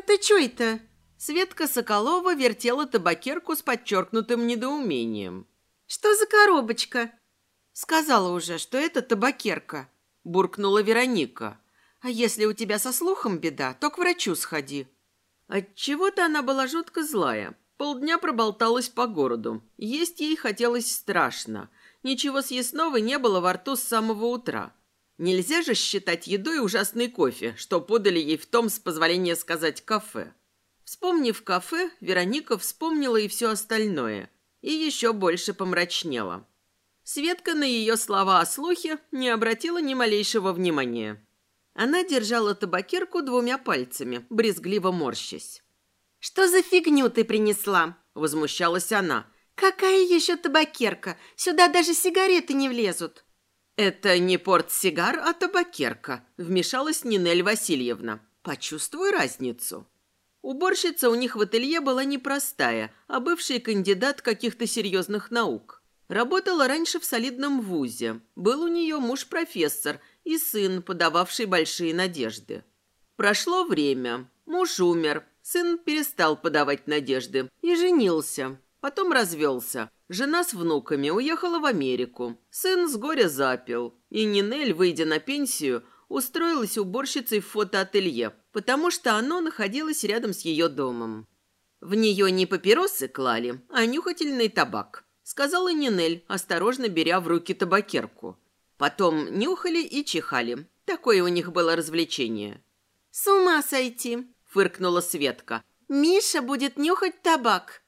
Это что это?» Светка Соколова вертела табакерку с подчеркнутым недоумением. «Что за коробочка?» «Сказала уже, что это табакерка», – буркнула Вероника. «А если у тебя со слухом беда, то к врачу сходи». Отчего-то она была жутко злая. Полдня проболталась по городу. Есть ей хотелось страшно. Ничего съестного не было во рту с самого утра. Нельзя же считать едой ужасный кофе, что подали ей в том, с позволения сказать, кафе. Вспомнив кафе, Вероника вспомнила и все остальное. И еще больше помрачнела. Светка на ее слова о слухе не обратила ни малейшего внимания. Она держала табакерку двумя пальцами, брезгливо морщась. «Что за фигню ты принесла?» – возмущалась она. «Какая еще табакерка? Сюда даже сигареты не влезут». «Это не портсигар, а табакерка», – вмешалась Нинель Васильевна. «Почувствуй разницу». Уборщица у них в ателье была непростая, а бывший кандидат каких-то серьезных наук. Работала раньше в солидном вузе. Был у нее муж-профессор и сын, подававший большие надежды. Прошло время. Муж умер. Сын перестал подавать надежды и женился. Потом развелся. Жена с внуками уехала в Америку. Сын с горя запил. И Нинель, выйдя на пенсию, устроилась уборщицей в фотоателье, потому что оно находилось рядом с ее домом. В нее не папиросы клали, а нюхательный табак, сказала Нинель, осторожно беря в руки табакерку. Потом нюхали и чихали. Такое у них было развлечение. «С ума сойти!» – фыркнула Светка. «Миша будет нюхать табак!»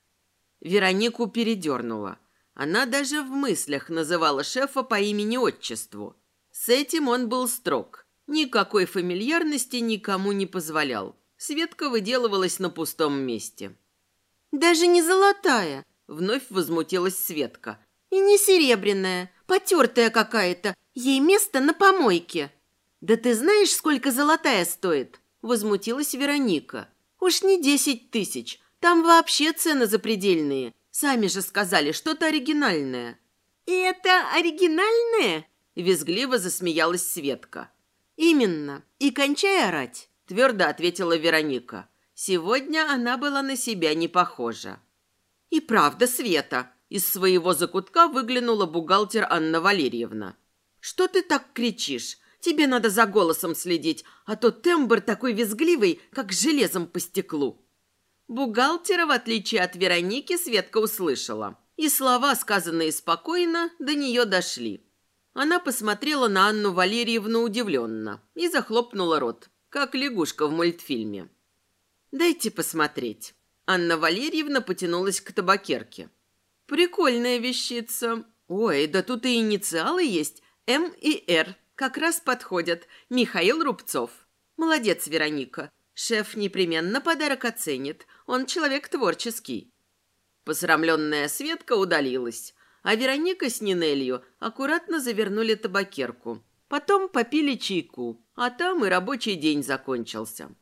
Веронику передернула. Она даже в мыслях называла шефа по имени-отчеству. С этим он был строг. Никакой фамильярности никому не позволял. Светка выделывалась на пустом месте. «Даже не золотая!» – вновь возмутилась Светка. «И не серебряная, потертая какая-то. Ей место на помойке». «Да ты знаешь, сколько золотая стоит?» – возмутилась Вероника. «Уж не десять тысяч, там вообще цены запредельные. Сами же сказали, что-то оригинальное». «И это оригинальное?» – визгливо засмеялась Светка. «Именно. И кончай орать», – твердо ответила Вероника. Сегодня она была на себя не похожа. «И правда, Света!» Из своего закутка выглянула бухгалтер Анна Валерьевна. «Что ты так кричишь? Тебе надо за голосом следить, а то тембр такой визгливый, как железом по стеклу». Бухгалтера, в отличие от Вероники, Светка услышала. И слова, сказанные спокойно, до нее дошли. Она посмотрела на Анну Валерьевну удивленно и захлопнула рот, как лягушка в мультфильме. «Дайте посмотреть». Анна Валерьевна потянулась к табакерке. Прикольная вещица. Ой, да тут и инициалы есть. М и Р. Как раз подходят. Михаил Рубцов. Молодец, Вероника. Шеф непременно подарок оценит. Он человек творческий. Посрамленная Светка удалилась, а Вероника с Нинелью аккуратно завернули табакерку. Потом попили чайку, а там и рабочий день закончился.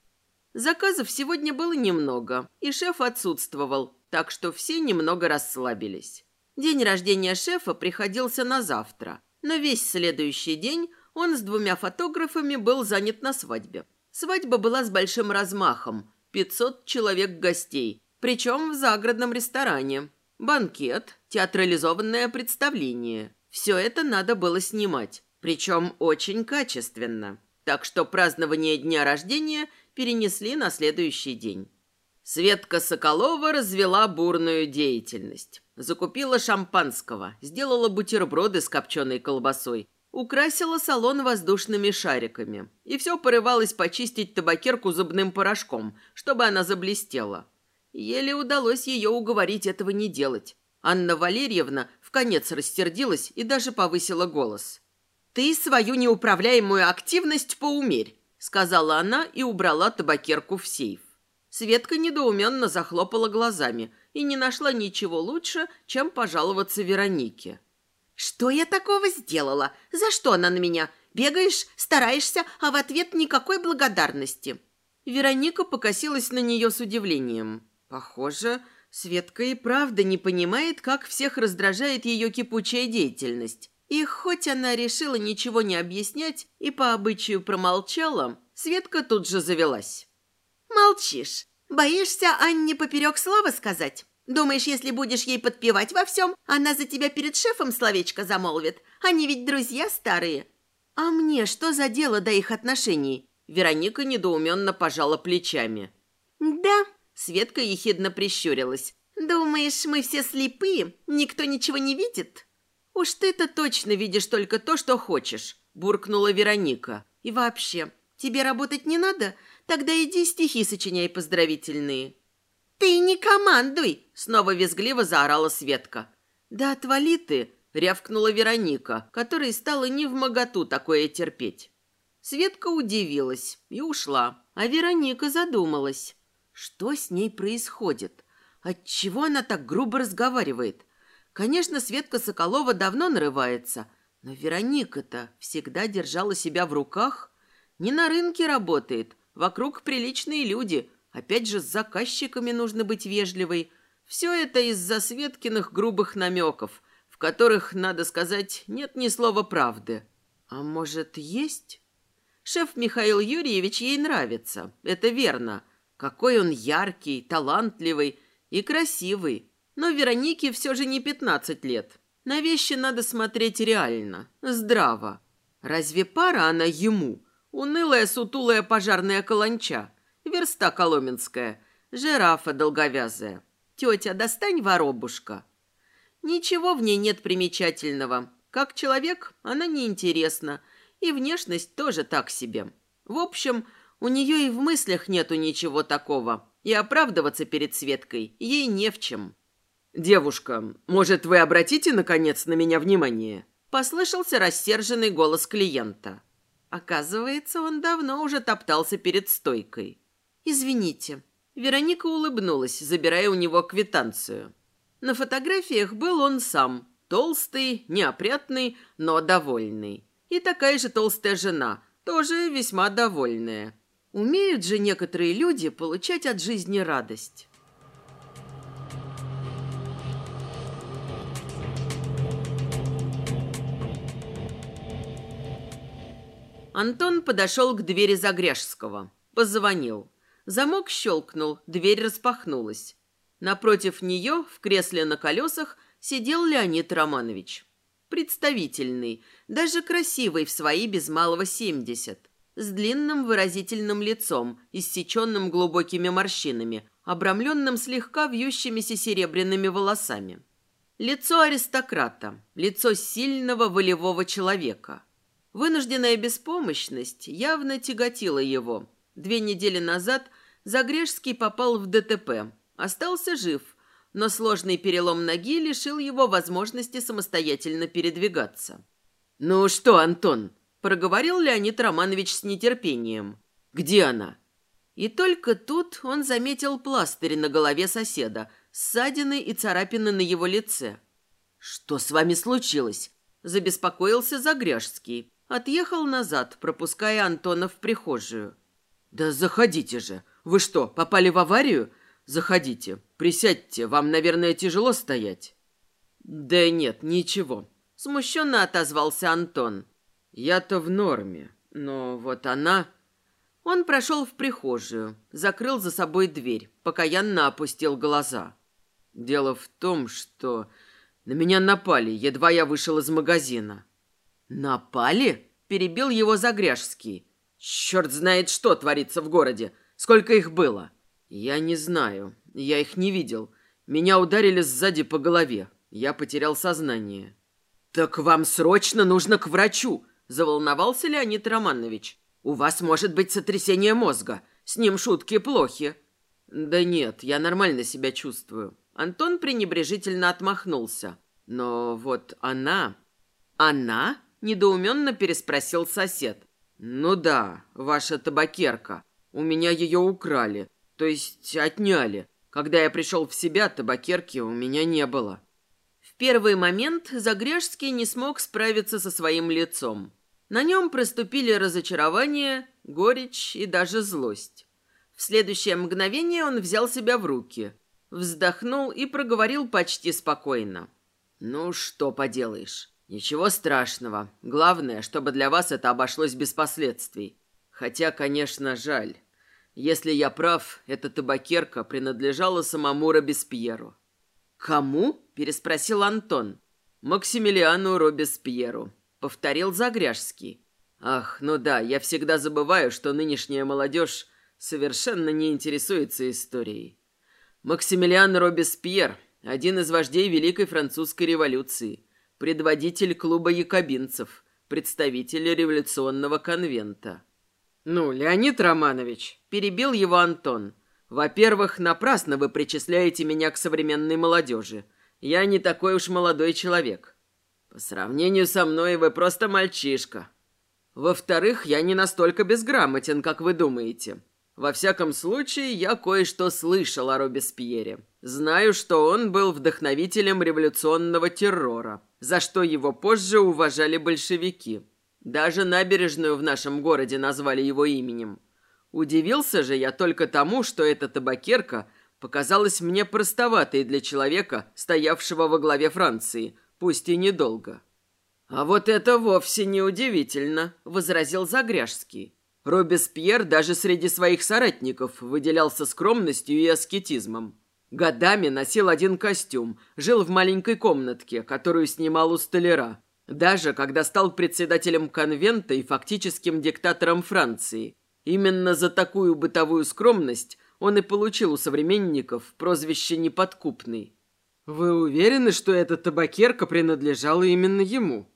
Заказов сегодня было немного, и шеф отсутствовал, так что все немного расслабились. День рождения шефа приходился на завтра, но весь следующий день он с двумя фотографами был занят на свадьбе. Свадьба была с большим размахом, 500 человек гостей, причем в загородном ресторане. Банкет, театрализованное представление. Все это надо было снимать, причем очень качественно. Так что празднование дня рождения перенесли на следующий день. Светка Соколова развела бурную деятельность. Закупила шампанского, сделала бутерброды с копченой колбасой, украсила салон воздушными шариками. И все порывалось почистить табакерку зубным порошком, чтобы она заблестела. Еле удалось ее уговорить этого не делать. Анна Валерьевна в конец рассердилась и даже повысила голос. «Ты свою неуправляемую активность поумерь», сказала она и убрала табакерку в сейф. Светка недоуменно захлопала глазами и не нашла ничего лучше, чем пожаловаться Веронике. «Что я такого сделала? За что она на меня? Бегаешь, стараешься, а в ответ никакой благодарности». Вероника покосилась на нее с удивлением. Похоже, Светка и правда не понимает, как всех раздражает ее кипучая деятельность. И хоть она решила ничего не объяснять и по обычаю промолчала, Светка тут же завелась. Молчишь. Боишься Анне поперек слова сказать? Думаешь, если будешь ей подпевать во всем, она за тебя перед шефом словечко замолвит? Они ведь друзья старые. А мне что за дело до их отношений? Вероника недоуменно пожала плечами. Да, Светка ехидно прищурилась. Думаешь, мы все слепые? Никто ничего не видит? Уж ты-то точно видишь только то, что хочешь, буркнула Вероника. И вообще, тебе работать не надо? Тогда иди стихи сочиняй поздравительные. Ты не командуй, снова визгливо заорала Светка. Да отвали ты, рявкнула Вероника, которой стало не в моготу такое терпеть. Светка удивилась и ушла, а Вероника задумалась. Что с ней происходит? Отчего она так грубо разговаривает? Конечно, Светка Соколова давно нарывается, но Вероника-то всегда держала себя в руках. Не на рынке работает, вокруг приличные люди. Опять же, с заказчиками нужно быть вежливой. Все это из-за Светкиных грубых намеков, в которых, надо сказать, нет ни слова правды. А может, есть? Шеф Михаил Юрьевич ей нравится, это верно. Какой он яркий, талантливый и красивый. Но Веронике все же не 15 лет. На вещи надо смотреть реально, здраво. Разве пара она ему? Унылая, сутулая пожарная каланча, верста коломенская, жирафа долговязая. Тетя, достань воробушка. Ничего в ней нет примечательного. Как человек она неинтересна, и внешность тоже так себе. В общем, у нее и в мыслях нету ничего такого, и оправдываться перед Светкой ей не в чем. «Девушка, может, вы обратите, наконец, на меня внимание?» Послышался рассерженный голос клиента. Оказывается, он давно уже топтался перед стойкой. «Извините». Вероника улыбнулась, забирая у него квитанцию. На фотографиях был он сам. Толстый, неопрятный, но довольный. И такая же толстая жена, тоже весьма довольная. Умеют же некоторые люди получать от жизни радость. Антон подошел к двери Загряжского. Позвонил. Замок щелкнул, дверь распахнулась. Напротив нее, в кресле на колесах, сидел Леонид Романович. Представительный, даже красивый в свои без малого семьдесят. С длинным выразительным лицом, иссеченным глубокими морщинами, обрамленным слегка вьющимися серебряными волосами. Лицо аристократа, лицо сильного волевого человека – Вынужденная беспомощность явно тяготила его. Две недели назад Загрежский попал в ДТП. Остался жив, но сложный перелом ноги лишил его возможности самостоятельно передвигаться. «Ну что, Антон?» – проговорил Леонид Романович с нетерпением. «Где она?» И только тут он заметил пластырь на голове соседа, ссадины и царапины на его лице. «Что с вами случилось?» – забеспокоился Загряжский. Отъехал назад, пропуская Антона в прихожую. «Да заходите же! Вы что, попали в аварию? Заходите, присядьте, вам, наверное, тяжело стоять». «Да нет, ничего», — смущенно отозвался Антон. «Я-то в норме, но вот она...» Он прошел в прихожую, закрыл за собой дверь, покаянно опустил глаза. «Дело в том, что на меня напали, едва я вышел из магазина». «Напали?» – перебил его Загряжский. «Черт знает, что творится в городе. Сколько их было?» «Я не знаю. Я их не видел. Меня ударили сзади по голове. Я потерял сознание». «Так вам срочно нужно к врачу!» – заволновался Леонид Романович. «У вас может быть сотрясение мозга. С ним шутки плохи». «Да нет, я нормально себя чувствую». Антон пренебрежительно отмахнулся. «Но вот она...» «Она?» Недоуменно переспросил сосед. «Ну да, ваша табакерка. У меня ее украли, то есть отняли. Когда я пришел в себя, табакерки у меня не было». В первый момент Загряжский не смог справиться со своим лицом. На нем проступили разочарование, горечь и даже злость. В следующее мгновение он взял себя в руки, вздохнул и проговорил почти спокойно. «Ну, что поделаешь. Ничего страшного. Главное, чтобы для вас это обошлось без последствий. Хотя, конечно, жаль. Если я прав, эта табакерка принадлежала самому Робеспьеру. «Кому?» – переспросил Антон. «Максимилиану Робеспьеру», – повторил Загряжский. «Ах, ну да, я всегда забываю, что нынешняя молодежь совершенно не интересуется историей. Максимилиан Робеспьер – один из вождей Великой Французской революции, предводитель клуба якобинцев, представитель революционного конвента». «Ну, Леонид Романович», – перебил его Антон. «Во-первых, напрасно вы причисляете меня к современной молодежи. Я не такой уж молодой человек. По сравнению со мной вы просто мальчишка. Во-вторых, я не настолько безграмотен, как вы думаете. Во всяком случае, я кое-что слышал о Робеспьере. Знаю, что он был вдохновителем революционного террора, за что его позже уважали большевики. Даже набережную в нашем городе назвали его именем. Удивился же я только тому, что эта табакерка показалась мне простоватой для человека, стоявшего во главе Франции, пусть и недолго. «А вот это вовсе не удивительно», — возразил Загряжский. Робеспьер даже среди своих соратников выделялся скромностью и аскетизмом. Годами носил один костюм, жил в маленькой комнатке, которую снимал у столяра, даже когда стал председателем конвента и фактическим диктатором Франции. Именно за такую бытовую скромность он и получил у современников прозвище «неподкупный». «Вы уверены, что эта табакерка принадлежала именно ему?»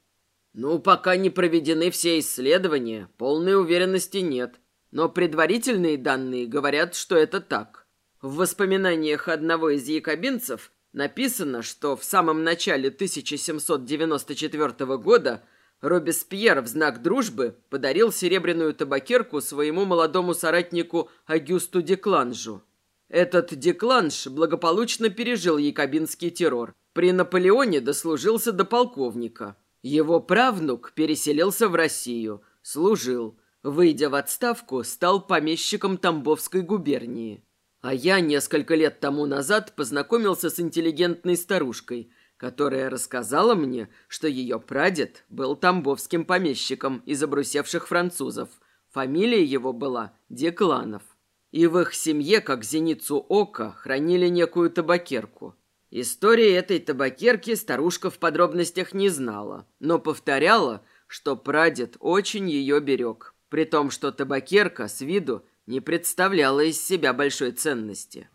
«Ну, пока не проведены все исследования, полной уверенности нет. Но предварительные данные говорят, что это так. В воспоминаниях одного из якобинцев Написано, что в самом начале 1794 года Робеспьер в знак дружбы подарил серебряную табакерку своему молодому соратнику Агюсту Декланжу. Этот Декланж благополучно пережил якобинский террор. При Наполеоне дослужился до полковника. Его правнук переселился в Россию, служил. Выйдя в отставку, стал помещиком Тамбовской губернии. А я несколько лет тому назад познакомился с интеллигентной старушкой, которая рассказала мне, что ее прадед был тамбовским помещиком из обрусевших французов. Фамилия его была Декланов. И в их семье, как зеницу ока, хранили некую табакерку. Истории этой табакерки старушка в подробностях не знала, но повторяла, что прадед очень ее берег, при том, что табакерка с виду не представляла из себя большой ценности.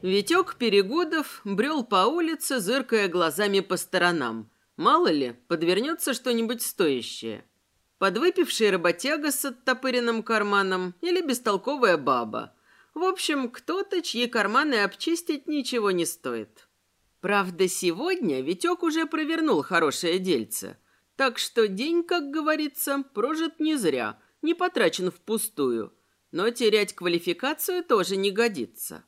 Витек Перегудов брел по улице, зыркая глазами по сторонам. Мало ли, подвернется что-нибудь стоящее. Подвыпивший работяга с оттопыренным карманом или бестолковая баба. В общем, кто-то, чьи карманы обчистить ничего не стоит. Правда, сегодня Витек уже провернул хорошее дельце. Так что день, как говорится, прожит не зря, не потрачен впустую. Но терять квалификацию тоже не годится.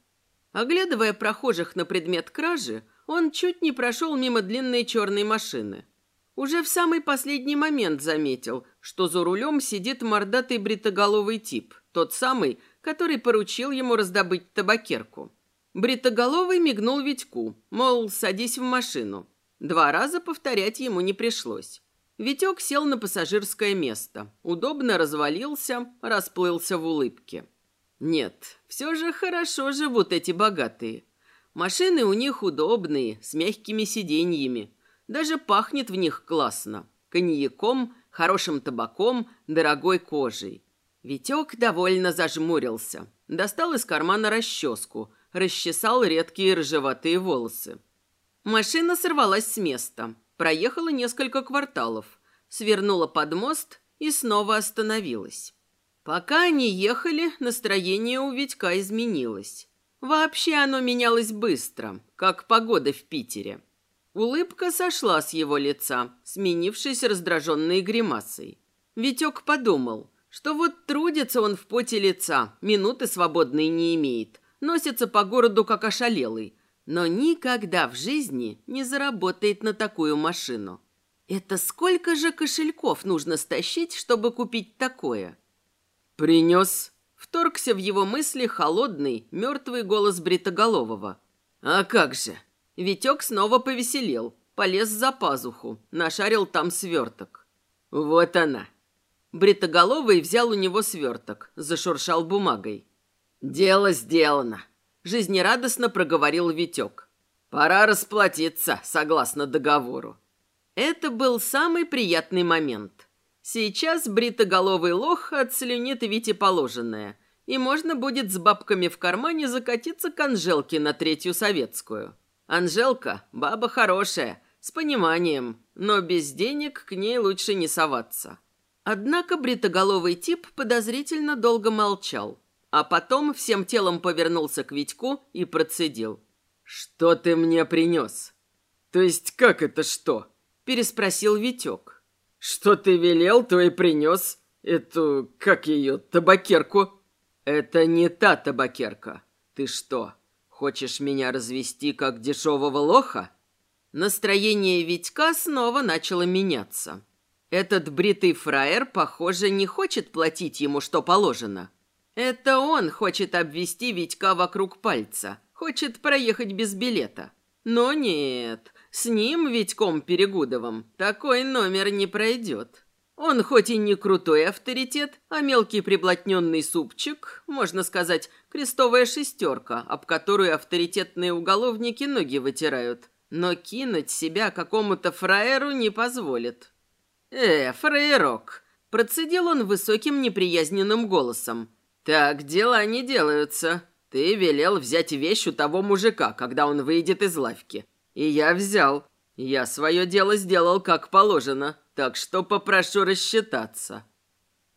Оглядывая прохожих на предмет кражи, он чуть не прошел мимо длинной черной машины. Уже в самый последний момент заметил, что за рулем сидит мордатый бритоголовый тип, тот самый, который поручил ему раздобыть табакерку. Бритоголовый мигнул Витьку, мол, садись в машину. Два раза повторять ему не пришлось. Витек сел на пассажирское место, удобно развалился, расплылся в улыбке. Нет, все же хорошо живут эти богатые. Машины у них удобные, с мягкими сиденьями. Даже пахнет в них классно. Коньяком, хорошим табаком, дорогой кожей. Витек довольно зажмурился. Достал из кармана расческу – расчесал редкие рыжеватые волосы. Машина сорвалась с места, проехала несколько кварталов, свернула под мост и снова остановилась. Пока они ехали, настроение у Витька изменилось. Вообще оно менялось быстро, как погода в Питере. Улыбка сошла с его лица, сменившись раздраженной гримасой. Витек подумал, что вот трудится он в поте лица, минуты свободной не имеет, носится по городу как ошалелый, но никогда в жизни не заработает на такую машину. Это сколько же кошельков нужно стащить, чтобы купить такое? Принес. Вторгся в его мысли холодный, мертвый голос Бритоголового. А как же? Витек снова повеселел. полез за пазуху, нашарил там сверток. Вот она. Бритоголовый взял у него сверток, зашуршал бумагой. «Дело сделано», — жизнерадостно проговорил Витек. «Пора расплатиться, согласно договору». Это был самый приятный момент. Сейчас бритоголовый лох отслюнит Вите положенное, и можно будет с бабками в кармане закатиться к Анжелке на Третью Советскую. Анжелка – баба хорошая, с пониманием, но без денег к ней лучше не соваться. Однако бритоголовый тип подозрительно долго молчал, а потом всем телом повернулся к Витьку и процедил. «Что ты мне принес?» «То есть как это что?» – переспросил Витек. «Что ты велел, то и принес. Эту, как ее, табакерку?» «Это не та табакерка. Ты что, хочешь меня развести как дешевого лоха?» Настроение Витька снова начало меняться. Этот бритый фраер, похоже, не хочет платить ему, что положено. Это он хочет обвести Витька вокруг пальца, хочет проехать без билета. Но нет, с ним, Витьком Перегудовым, такой номер не пройдет. Он хоть и не крутой авторитет, а мелкий приблотненный супчик, можно сказать, крестовая шестерка, об которую авторитетные уголовники ноги вытирают – но кинуть себя какому-то фраеру не позволит. «Э, фраерок!» – процедил он высоким неприязненным голосом. «Так дела не делаются. Ты велел взять вещь у того мужика, когда он выйдет из лавки. И я взял. Я свое дело сделал как положено, так что попрошу рассчитаться».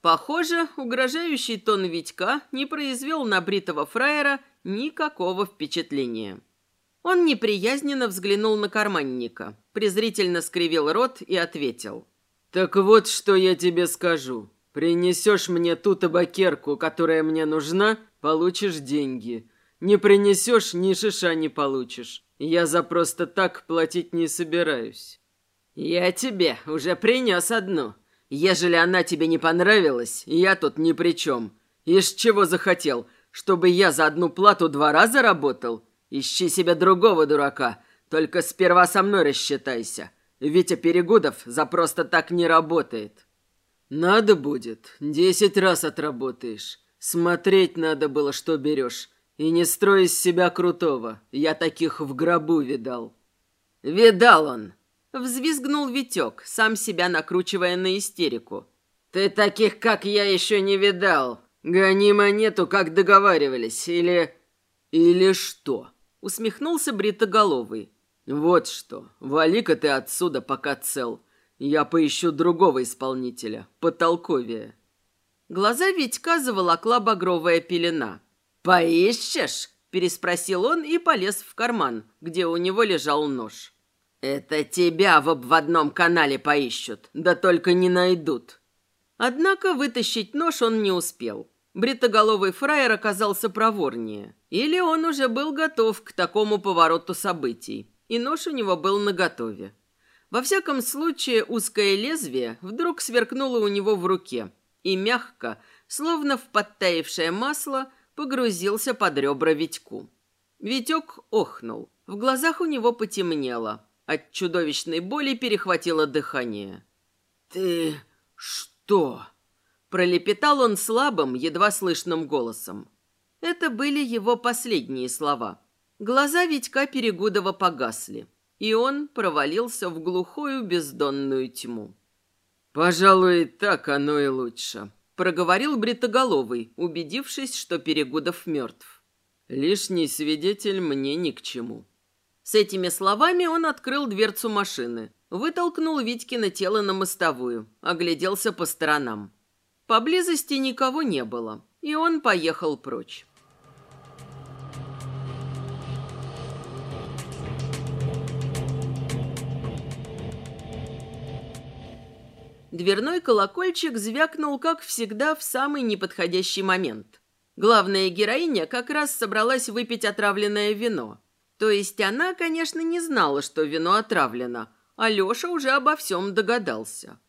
Похоже, угрожающий тон Витька не произвел на бритого фраера никакого впечатления. Он неприязненно взглянул на карманника, презрительно скривил рот и ответил. «Так вот, что я тебе скажу. Принесешь мне ту табакерку, которая мне нужна, получишь деньги. Не принесешь, ни шиша не получишь. Я за просто так платить не собираюсь». «Я тебе уже принес одну. Ежели она тебе не понравилась, я тут ни при чем. Ишь чего захотел, чтобы я за одну плату два раза работал? Ищи себе другого дурака, только сперва со мной рассчитайся. Витя Перегудов за просто так не работает. Надо будет, десять раз отработаешь. Смотреть надо было, что берешь. И не строй из себя крутого. Я таких в гробу видал. Видал он. Взвизгнул Витек, сам себя накручивая на истерику. Ты таких, как я, еще не видал. Гони монету, как договаривались, или... Или что? Усмехнулся бритоголовый. «Вот что, вали-ка ты отсюда, пока цел. Я поищу другого исполнителя, потолковее». Глаза Витька заволокла багровая пелена. «Поищешь?» – переспросил он и полез в карман, где у него лежал нож. «Это тебя в обводном канале поищут, да только не найдут». Однако вытащить нож он не успел. Бритоголовый фраер оказался проворнее. Или он уже был готов к такому повороту событий, и нож у него был наготове. Во всяком случае, узкое лезвие вдруг сверкнуло у него в руке и мягко, словно в подтаявшее масло, погрузился под ребра Витьку. Витек охнул. В глазах у него потемнело. От чудовищной боли перехватило дыхание. «Ты что?» Пролепетал он слабым, едва слышным голосом. Это были его последние слова. Глаза Витька Перегудова погасли, и он провалился в глухую бездонную тьму. «Пожалуй, так оно и лучше», — проговорил Бритоголовый, убедившись, что Перегудов мертв. «Лишний свидетель мне ни к чему». С этими словами он открыл дверцу машины, вытолкнул Витькино тело на мостовую, огляделся по сторонам. Поблизости никого не было, и он поехал прочь. Дверной колокольчик звякнул, как всегда, в самый неподходящий момент. Главная героиня как раз собралась выпить отравленное вино. То есть она, конечно, не знала, что вино отравлено, а Леша уже обо всем догадался.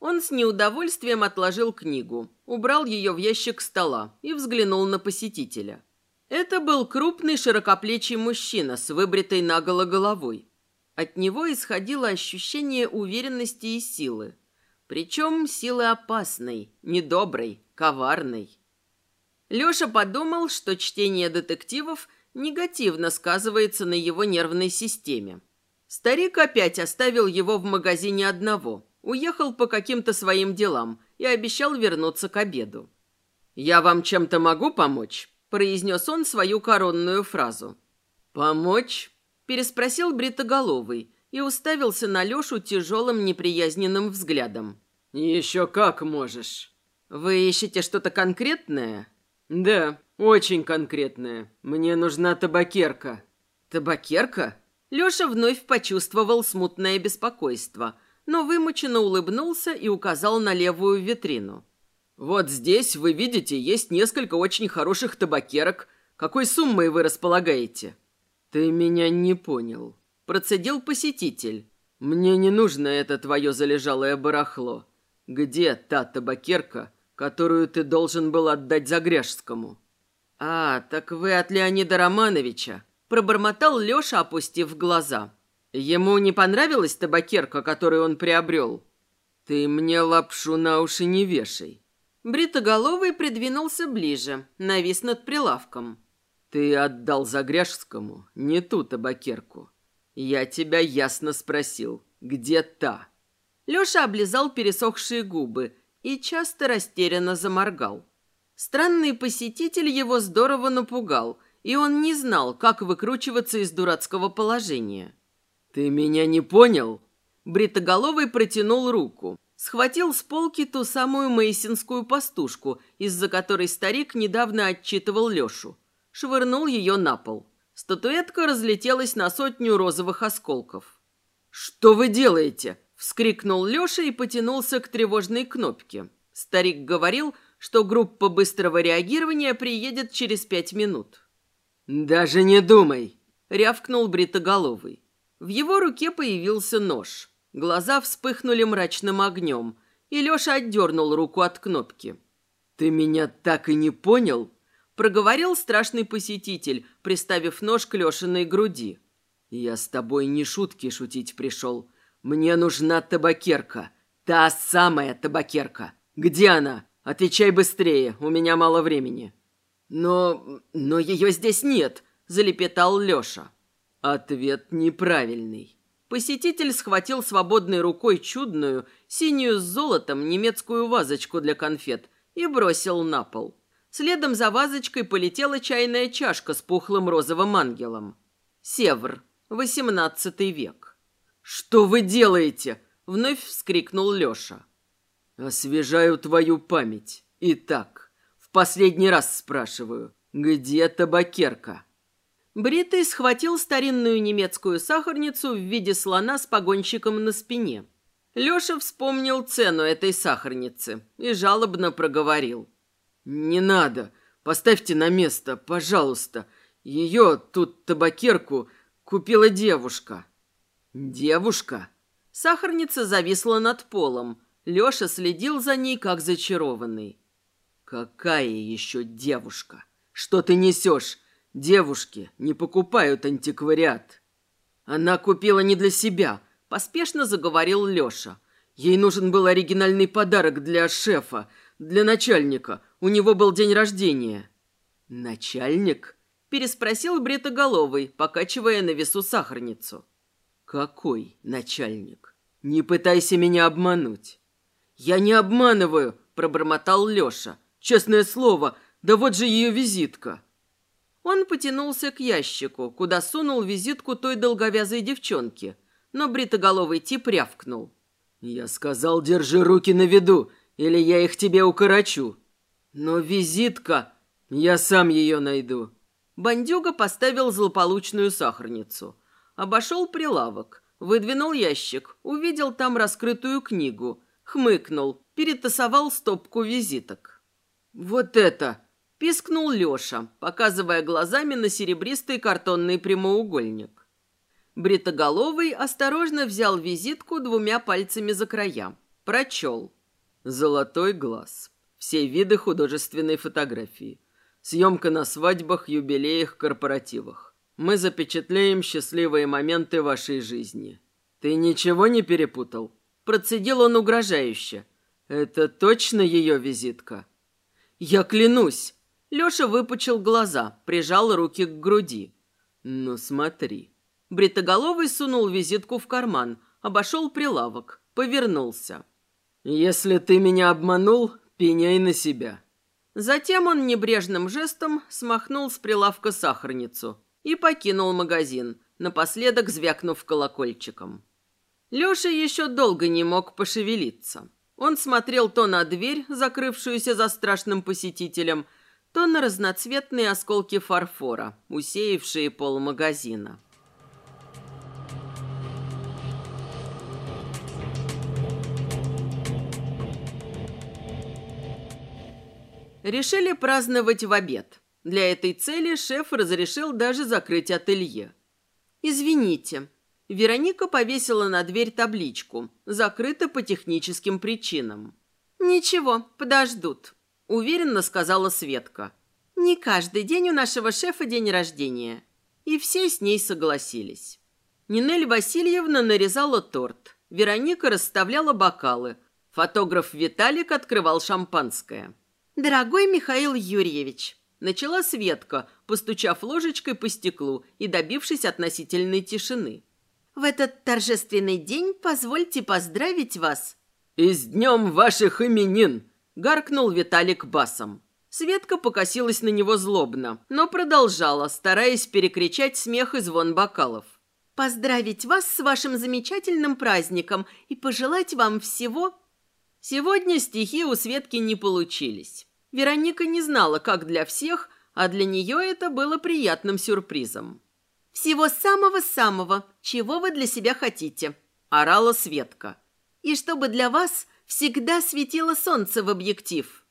Он с неудовольствием отложил книгу, убрал ее в ящик стола и взглянул на посетителя. Это был крупный широкоплечий мужчина с выбритой наголо головой. От него исходило ощущение уверенности и силы. Причем силы опасной, недоброй, коварной. Леша подумал, что чтение детективов негативно сказывается на его нервной системе. Старик опять оставил его в магазине одного, уехал по каким-то своим делам и обещал вернуться к обеду. «Я вам чем-то могу помочь?» – произнес он свою коронную фразу. «Помочь?» – переспросил Бритоголовый и уставился на Лешу тяжелым неприязненным взглядом. «Еще как можешь». «Вы ищете что-то конкретное?» «Да, очень конкретное. Мне нужна табакерка». «Табакерка?» Леша вновь почувствовал смутное беспокойство, но вымученно улыбнулся и указал на левую витрину. «Вот здесь, вы видите, есть несколько очень хороших табакерок. Какой суммой вы располагаете?» «Ты меня не понял», – процедил посетитель. «Мне не нужно это твое залежалое барахло. Где та табакерка, которую ты должен был отдать Загряжскому?» «А, так вы от Леонида Романовича», – пробормотал Леша, опустив глаза. «Ему не понравилась табакерка, которую он приобрел?» «Ты мне лапшу на уши не вешай. Бритоголовый придвинулся ближе, навис над прилавком. «Ты отдал Загряжскому не ту табакерку. Я тебя ясно спросил, где та?» Леша облизал пересохшие губы и часто растерянно заморгал. Странный посетитель его здорово напугал, и он не знал, как выкручиваться из дурацкого положения. «Ты меня не понял?» Бритоголовый протянул руку, Схватил с полки ту самую мейсинскую пастушку, из-за которой старик недавно отчитывал Лешу. Швырнул ее на пол. Статуэтка разлетелась на сотню розовых осколков. «Что вы делаете?» – вскрикнул Леша и потянулся к тревожной кнопке. Старик говорил, что группа быстрого реагирования приедет через пять минут. «Даже не думай!» – рявкнул Бритоголовый. В его руке появился нож – Глаза вспыхнули мрачным огнем, и Леша отдернул руку от кнопки. «Ты меня так и не понял?» – проговорил страшный посетитель, приставив нож к Лешиной груди. «Я с тобой не шутки шутить пришел. Мне нужна табакерка. Та самая табакерка. Где она? Отвечай быстрее, у меня мало времени». «Но... но ее здесь нет», – залепетал Леша. Ответ неправильный. Посетитель схватил свободной рукой чудную, синюю с золотом, немецкую вазочку для конфет и бросил на пол. Следом за вазочкой полетела чайная чашка с пухлым розовым ангелом. Севр, XVIII век. «Что вы делаете?» — вновь вскрикнул Леша. «Освежаю твою память. Итак, в последний раз спрашиваю, где табакерка?» Бритый схватил старинную немецкую сахарницу в виде слона с погонщиком на спине. Леша вспомнил цену этой сахарницы и жалобно проговорил. «Не надо. Поставьте на место, пожалуйста. Ее, тут табакерку, купила девушка». «Девушка?» Сахарница зависла над полом. Леша следил за ней, как зачарованный. «Какая еще девушка? Что ты несешь? Девушки не покупают антиквариат. Она купила не для себя, поспешно заговорил Лёша. Ей нужен был оригинальный подарок для шефа, для начальника. У него был день рождения. Начальник? переспросил Бретоголовый, покачивая на весу сахарницу. Какой начальник? Не пытайся меня обмануть. Я не обманываю, пробормотал Лёша. Честное слово, да вот же ее визитка. Он потянулся к ящику, куда сунул визитку той долговязой девчонки, но бритоголовый тип рявкнул. «Я сказал, держи руки на виду, или я их тебе укорочу». «Но визитка...» «Я сам ее найду». Бандюга поставил злополучную сахарницу. Обошел прилавок, выдвинул ящик, увидел там раскрытую книгу, хмыкнул, перетасовал стопку визиток. «Вот это!» Пискнул Леша, показывая глазами на серебристый картонный прямоугольник. Бритоголовый осторожно взял визитку двумя пальцами за края. Прочел. «Золотой глаз. Все виды художественной фотографии. Съемка на свадьбах, юбилеях, корпоративах. Мы запечатлеем счастливые моменты вашей жизни. Ты ничего не перепутал? Процедил он угрожающе. Это точно ее визитка? Я клянусь. Леша выпучил глаза, прижал руки к груди. Ну смотри. Бритоголовый сунул визитку в карман, обошел прилавок, повернулся. «Если ты меня обманул, пеняй на себя». Затем он небрежным жестом смахнул с прилавка сахарницу и покинул магазин, напоследок звякнув колокольчиком. Леша еще долго не мог пошевелиться. Он смотрел то на дверь, закрывшуюся за страшным посетителем, то на разноцветные осколки фарфора, усеявшие пол магазина. Решили праздновать в обед. Для этой цели шеф разрешил даже закрыть ателье. «Извините». Вероника повесила на дверь табличку «Закрыто по техническим причинам». «Ничего, подождут», – уверенно сказала Светка. «Не каждый день у нашего шефа день рождения». И все с ней согласились. Нинель Васильевна нарезала торт. Вероника расставляла бокалы. Фотограф Виталик открывал шампанское. «Дорогой Михаил Юрьевич», – начала Светка, постучав ложечкой по стеклу и добившись относительной тишины. «В этот торжественный день позвольте поздравить вас». «И с днем ваших именин!» – гаркнул Виталик басом. Светка покосилась на него злобно, но продолжала, стараясь перекричать смех и звон бокалов. «Поздравить вас с вашим замечательным праздником и пожелать вам всего Сегодня стихи у Светки не получились. Вероника не знала, как для всех, а для нее это было приятным сюрпризом. «Всего самого-самого, чего вы для себя хотите», – орала Светка. «И чтобы для вас всегда светило солнце в объектив».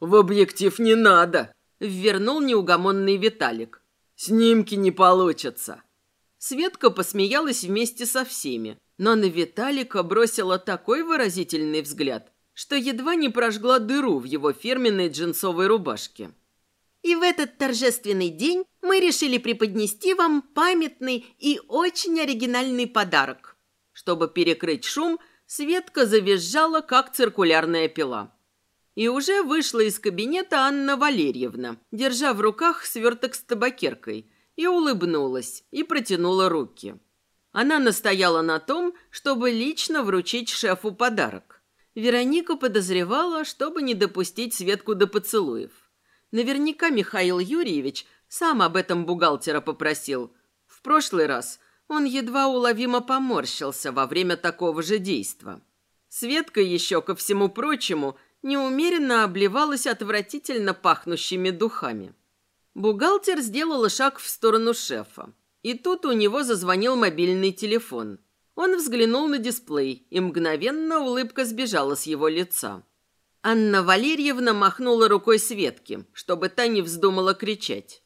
«В объектив не надо», – ввернул неугомонный Виталик. «Снимки не получатся». Светка посмеялась вместе со всеми, но на Виталика бросила такой выразительный взгляд, что едва не прожгла дыру в его фирменной джинсовой рубашке. И в этот торжественный день мы решили преподнести вам памятный и очень оригинальный подарок. Чтобы перекрыть шум, Светка завизжала, как циркулярная пила. И уже вышла из кабинета Анна Валерьевна, держа в руках сверток с табакеркой, и улыбнулась, и протянула руки. Она настояла на том, чтобы лично вручить шефу подарок. Вероника подозревала, чтобы не допустить Светку до поцелуев. Наверняка Михаил Юрьевич сам об этом бухгалтера попросил. В прошлый раз он едва уловимо поморщился во время такого же действа. Светка еще, ко всему прочему, неумеренно обливалась отвратительно пахнущими духами. Бухгалтер сделала шаг в сторону шефа. И тут у него зазвонил мобильный телефон. Он взглянул на дисплей, и мгновенно улыбка сбежала с его лица. Анна Валерьевна махнула рукой Светке, чтобы та не вздумала кричать.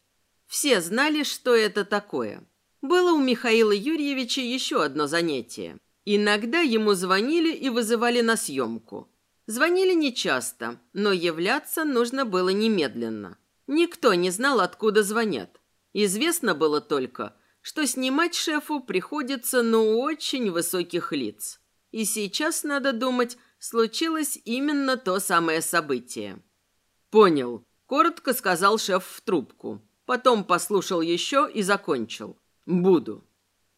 Все знали, что это такое. Было у Михаила Юрьевича еще одно занятие. Иногда ему звонили и вызывали на съемку. Звонили нечасто, но являться нужно было немедленно. Никто не знал, откуда звонят. Известно было только, что снимать шефу приходится ну очень высоких лиц. И сейчас, надо думать, случилось именно то самое событие. «Понял», – коротко сказал шеф в трубку. Потом послушал еще и закончил. «Буду».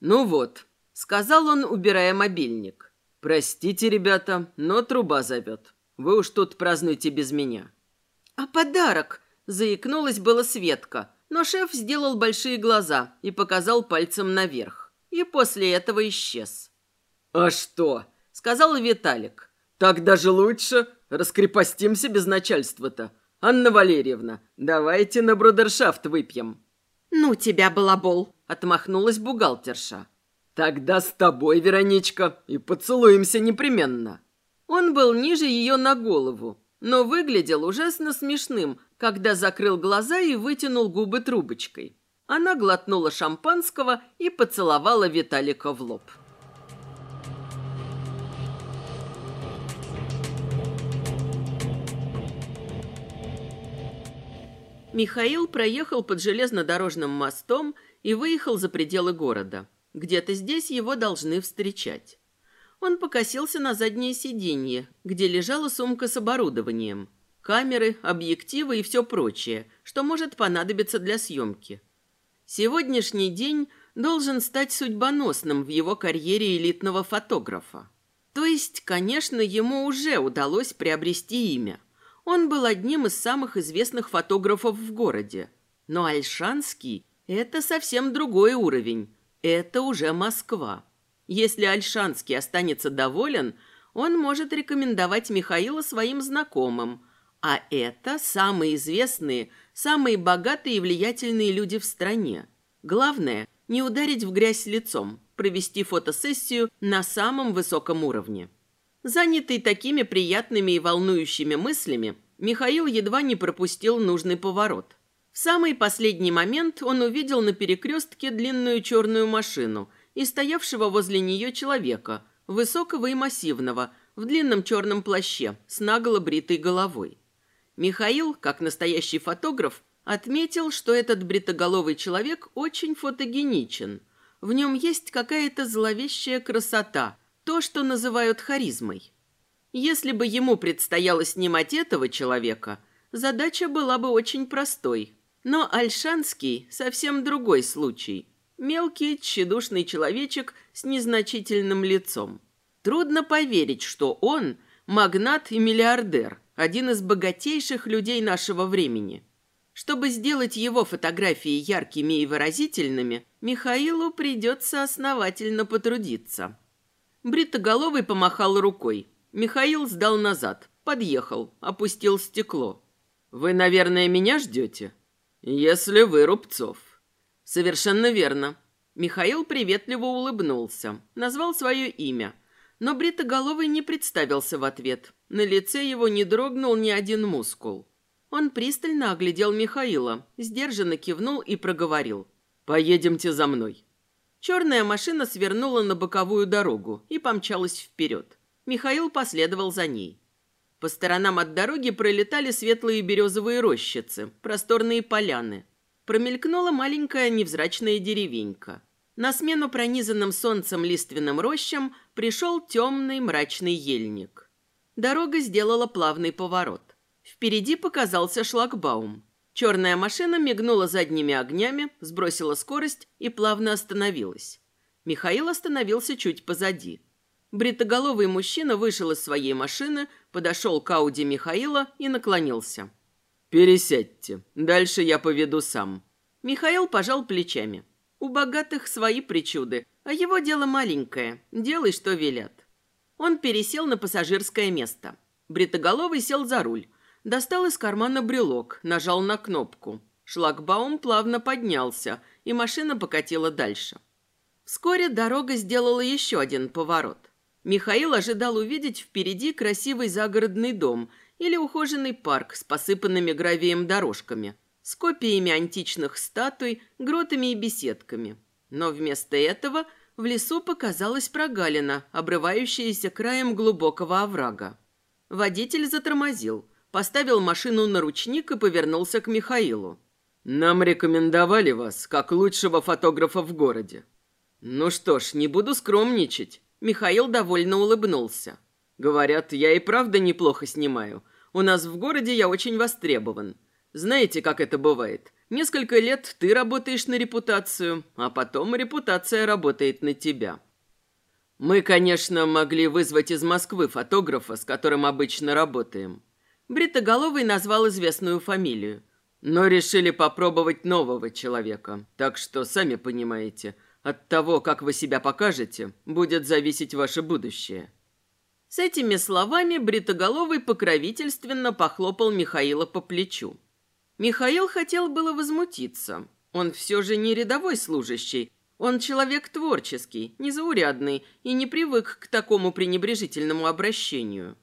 «Ну вот», – сказал он, убирая мобильник. «Простите, ребята, но труба зовет. Вы уж тут празднуйте без меня». «А подарок?» – заикнулась была Светка – но шеф сделал большие глаза и показал пальцем наверх. И после этого исчез. «А что?» – сказал Виталик. «Так даже лучше. Раскрепостимся без начальства-то. Анна Валерьевна, давайте на брудершафт выпьем». «Ну тебя, балабол!» – отмахнулась бухгалтерша. «Тогда с тобой, Вероничка, и поцелуемся непременно». Он был ниже ее на голову, но выглядел ужасно смешным, когда закрыл глаза и вытянул губы трубочкой. Она глотнула шампанского и поцеловала Виталика в лоб. Михаил проехал под железнодорожным мостом и выехал за пределы города. Где-то здесь его должны встречать. Он покосился на заднее сиденье, где лежала сумка с оборудованием. Камеры, объективы и все прочее, что может понадобиться для съемки. Сегодняшний день должен стать судьбоносным в его карьере элитного фотографа. То есть, конечно, ему уже удалось приобрести имя. Он был одним из самых известных фотографов в городе. Но Альшанский – это совсем другой уровень. Это уже Москва. Если Альшанский останется доволен, он может рекомендовать Михаила своим знакомым. А это самые известные, самые богатые и влиятельные люди в стране. Главное – не ударить в грязь лицом, провести фотосессию на самом высоком уровне. Занятый такими приятными и волнующими мыслями, Михаил едва не пропустил нужный поворот. В самый последний момент он увидел на перекрестке длинную черную машину и стоявшего возле нее человека, высокого и массивного, в длинном черном плаще, с наголо бритой головой. Михаил, как настоящий фотограф, отметил, что этот бритоголовый человек очень фотогеничен – в нем есть какая-то зловещая красота, то, что называют харизмой. Если бы ему предстояло снимать этого человека, задача была бы очень простой. Но Альшанский совсем другой случай. Мелкий, тщедушный человечек с незначительным лицом. Трудно поверить, что он магнат и миллиардер, один из богатейших людей нашего времени – чтобы сделать его фотографии яркими и выразительными, Михаилу придется основательно потрудиться. Бритоголовый помахал рукой. Михаил сдал назад, подъехал, опустил стекло. «Вы, наверное, меня ждете?» «Если вы Рубцов». «Совершенно верно». Михаил приветливо улыбнулся, назвал свое имя. Но Бритоголовый не представился в ответ. На лице его не дрогнул ни один мускул. Он пристально оглядел Михаила, сдержанно кивнул и проговорил. «Поедемте за мной». Черная машина свернула на боковую дорогу и помчалась вперед. Михаил последовал за ней. По сторонам от дороги пролетали светлые березовые рощицы, просторные поляны. Промелькнула маленькая невзрачная деревенька. На смену пронизанным солнцем лиственным рощам пришел темный мрачный ельник. Дорога сделала плавный поворот. Впереди показался шлагбаум. Черная машина мигнула задними огнями, сбросила скорость и плавно остановилась. Михаил остановился чуть позади. Бритоголовый мужчина вышел из своей машины, подошел к Ауди Михаила и наклонился. «Пересядьте. Дальше я поведу сам». Михаил пожал плечами. У богатых свои причуды, а его дело маленькое. Делай, что велят. Он пересел на пассажирское место. Бритоголовый сел за руль, Достал из кармана брелок, нажал на кнопку. Шлагбаум плавно поднялся, и машина покатила дальше. Вскоре дорога сделала еще один поворот. Михаил ожидал увидеть впереди красивый загородный дом или ухоженный парк с посыпанными гравием дорожками, с копиями античных статуй, гротами и беседками. Но вместо этого в лесу показалась прогалина, обрывающаяся краем глубокого оврага. Водитель затормозил – поставил машину на ручник и повернулся к Михаилу. «Нам рекомендовали вас как лучшего фотографа в городе». «Ну что ж, не буду скромничать». Михаил довольно улыбнулся. «Говорят, я и правда неплохо снимаю. У нас в городе я очень востребован. Знаете, как это бывает? Несколько лет ты работаешь на репутацию, а потом репутация работает на тебя». Мы, конечно, могли вызвать из Москвы фотографа, с которым обычно работаем. Бритоголовый назвал известную фамилию. Но решили попробовать нового человека. Так что, сами понимаете, от того, как вы себя покажете, будет зависеть ваше будущее. С этими словами Бритоголовый покровительственно похлопал Михаила по плечу. Михаил хотел было возмутиться. Он все же не рядовой служащий. Он человек творческий, незаурядный и не привык к такому пренебрежительному обращению.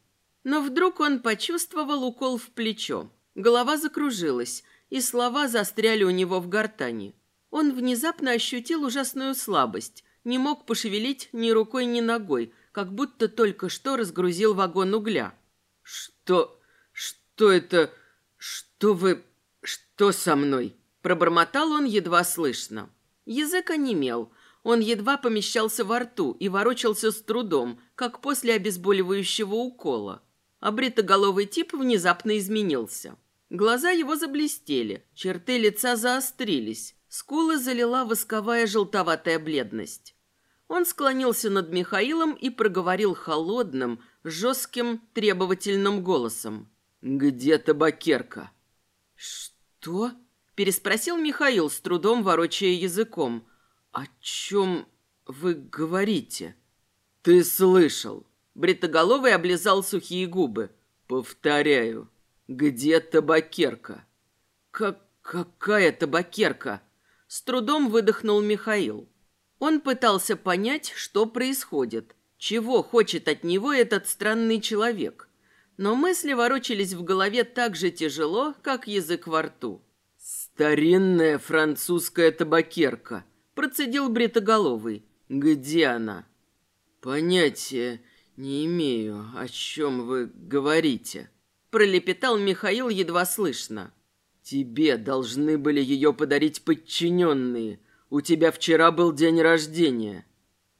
Но вдруг он почувствовал укол в плечо. Голова закружилась, и слова застряли у него в гортани. Он внезапно ощутил ужасную слабость, не мог пошевелить ни рукой, ни ногой, как будто только что разгрузил вагон угля. «Что... что это... что вы... что со мной?» Пробормотал он едва слышно. Язык онемел. Он едва помещался во рту и ворочался с трудом, как после обезболивающего укола. А бритоголовый тип внезапно изменился. Глаза его заблестели, черты лица заострились, скулы залила восковая желтоватая бледность. Он склонился над Михаилом и проговорил холодным, жестким, требовательным голосом. «Где табакерка?» «Что?» – переспросил Михаил, с трудом ворочая языком. «О чем вы говорите?» «Ты слышал!» Бритоголовый облизал сухие губы. «Повторяю, где табакерка?» «Как какая табакерка?» С трудом выдохнул Михаил. Он пытался понять, что происходит, чего хочет от него этот странный человек. Но мысли ворочались в голове так же тяжело, как язык во рту. «Старинная французская табакерка», – процедил Бритоголовый. «Где она?» «Понятия не имею, о чем вы говорите», – пролепетал Михаил едва слышно. «Тебе должны были ее подарить подчиненные», у тебя вчера был день рождения».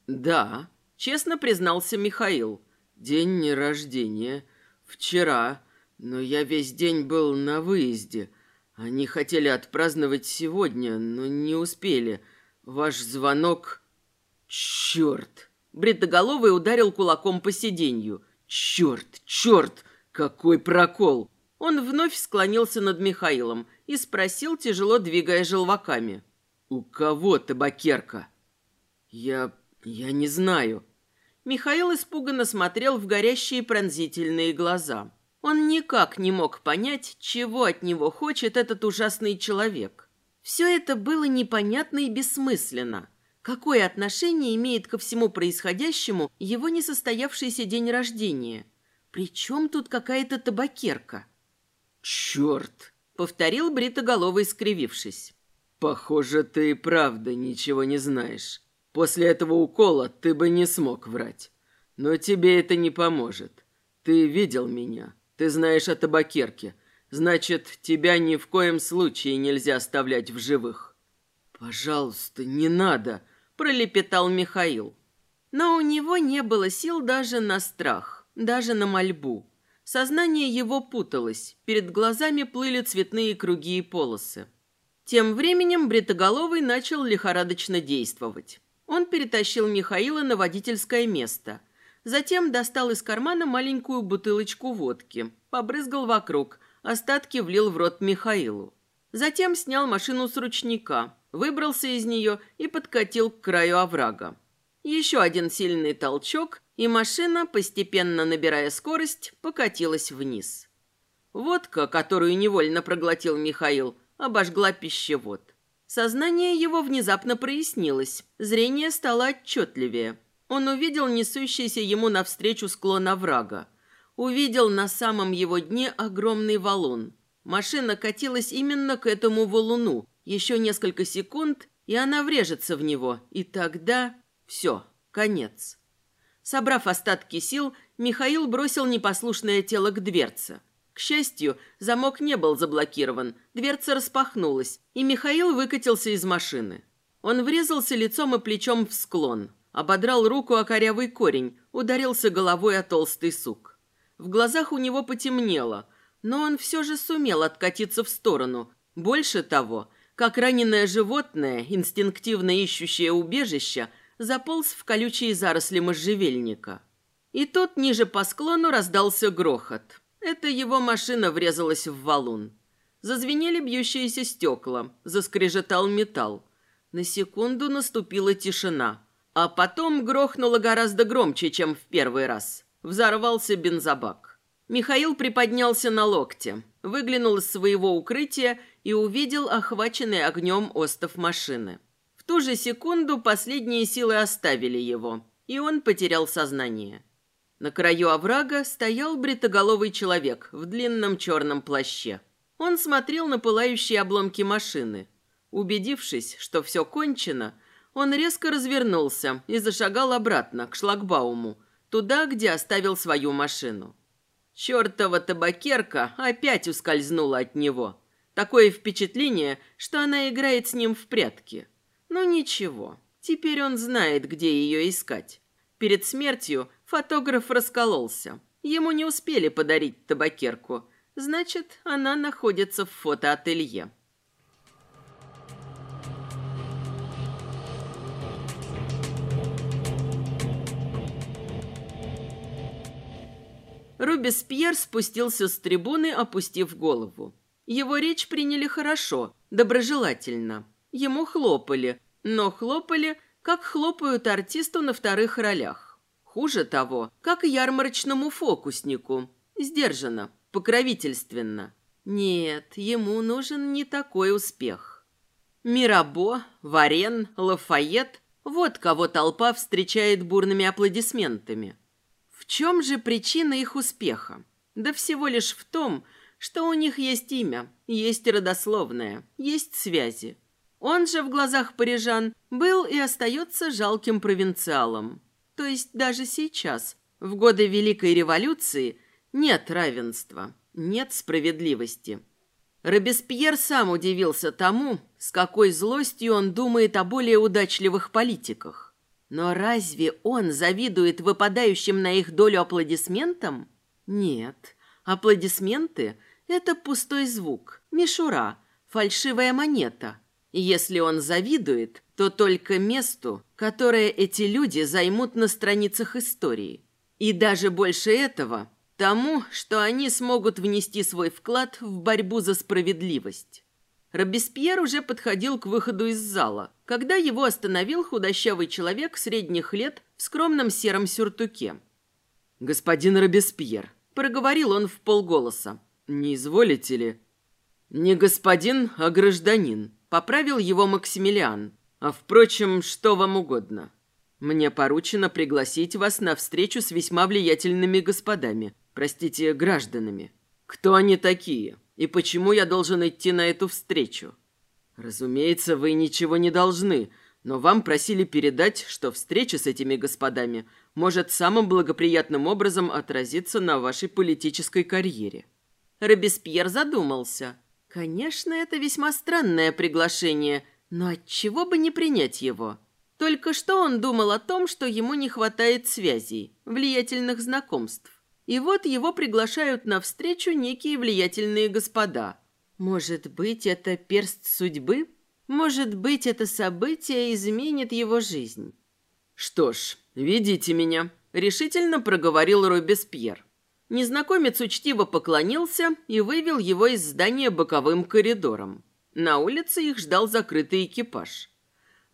«Да», — честно признался Михаил. «День рождения. Вчера. Но я весь день был на выезде. Они хотели отпраздновать сегодня, но не успели. Ваш звонок...» «Черт!» Бритоголовый ударил кулаком по сиденью. «Черт! Черт! Какой прокол!» Он вновь склонился над Михаилом и спросил, тяжело двигая желваками. «У кого табакерка?» «Я... я не знаю». Михаил испуганно смотрел в горящие пронзительные глаза. Он никак не мог понять, чего от него хочет этот ужасный человек. Все это было непонятно и бессмысленно. Какое отношение имеет ко всему происходящему его несостоявшийся день рождения? Причем тут какая-то табакерка? «Черт!» — повторил бритоголовый, скривившись. «Похоже, ты и правда ничего не знаешь. После этого укола ты бы не смог врать. Но тебе это не поможет. Ты видел меня. Ты знаешь о табакерке. Значит, тебя ни в коем случае нельзя оставлять в живых». «Пожалуйста, не надо», – пролепетал Михаил. Но у него не было сил даже на страх, даже на мольбу. Сознание его путалось, перед глазами плыли цветные круги и полосы. Тем временем Бритоголовый начал лихорадочно действовать. Он перетащил Михаила на водительское место. Затем достал из кармана маленькую бутылочку водки, побрызгал вокруг, остатки влил в рот Михаилу. Затем снял машину с ручника, выбрался из нее и подкатил к краю оврага. Еще один сильный толчок, и машина, постепенно набирая скорость, покатилась вниз. Водка, которую невольно проглотил Михаил, обожгла пищевод. Сознание его внезапно прояснилось, зрение стало отчетливее. Он увидел несущийся ему навстречу склон оврага. Увидел на самом его дне огромный валун. Машина катилась именно к этому валуну. Еще несколько секунд, и она врежется в него. И тогда... Все, конец. Собрав остатки сил, Михаил бросил непослушное тело к дверце. К счастью, замок не был заблокирован, дверца распахнулась, и Михаил выкатился из машины. Он врезался лицом и плечом в склон, ободрал руку о корявый корень, ударился головой о толстый сук. В глазах у него потемнело, но он все же сумел откатиться в сторону. Больше того, как раненое животное, инстинктивно ищущее убежище, заполз в колючие заросли можжевельника. И тут ниже по склону раздался грохот. Это его машина врезалась в валун. Зазвенели бьющиеся стекла, заскрежетал металл. На секунду наступила тишина, а потом грохнуло гораздо громче, чем в первый раз. Взорвался бензобак. Михаил приподнялся на локте, выглянул из своего укрытия и увидел охваченный огнем остов машины. В ту же секунду последние силы оставили его, и он потерял сознание. На краю оврага стоял бритоголовый человек в длинном черном плаще. Он смотрел на пылающие обломки машины. Убедившись, что все кончено, он резко развернулся и зашагал обратно, к шлагбауму, туда, где оставил свою машину. Чертова табакерка опять ускользнула от него. Такое впечатление, что она играет с ним в прятки. Ну ничего, теперь он знает, где ее искать. Перед смертью фотограф раскололся. Ему не успели подарить табакерку. Значит, она находится в фотоателье. Робеспьер спустился с трибуны, опустив голову. Его речь приняли хорошо, доброжелательно. Ему хлопали, но хлопали, как хлопают артисту на вторых ролях. Хуже того, как ярмарочному фокуснику. Сдержанно, покровительственно. Нет, ему нужен не такой успех. Мирабо, Варен, Лафайет – вот кого толпа встречает бурными аплодисментами чем же причина их успеха? Да всего лишь в том, что у них есть имя, есть родословное, есть связи. Он же в глазах парижан был и остается жалким провинциалом. То есть даже сейчас, в годы Великой революции, нет равенства, нет справедливости. Робеспьер сам удивился тому, с какой злостью он думает о более удачливых политиках. Но разве он завидует выпадающим на их долю аплодисментам? Нет. Аплодисменты – это пустой звук, мишура, фальшивая монета. И если он завидует, то только месту, которое эти люди займут на страницах истории. И даже больше этого – тому, что они смогут внести свой вклад в борьбу за справедливость. Робеспьер уже подходил к выходу из зала, когда его остановил худощавый человек средних лет в скромном сером сюртуке. «Господин Робеспьер», — проговорил он в полголоса, — «не изволите ли?» «Не господин, а гражданин», — поправил его Максимилиан. «А, впрочем, что вам угодно. Мне поручено пригласить вас на встречу с весьма влиятельными господами, простите, гражданами. Кто они такие?» И почему я должен идти на эту встречу? Разумеется, вы ничего не должны, но вам просили передать, что встреча с этими господами может самым благоприятным образом отразиться на вашей политической карьере. Робеспьер задумался. Конечно, это весьма странное приглашение, но отчего бы не принять его? Только что он думал о том, что ему не хватает связей, влиятельных знакомств. И вот его приглашают на встречу некие влиятельные господа. Может быть, это перст судьбы? Может быть, это событие изменит его жизнь? Что ж, ведите меня, решительно проговорил Робеспьер. Незнакомец учтиво поклонился и вывел его из здания боковым коридором. На улице их ждал закрытый экипаж.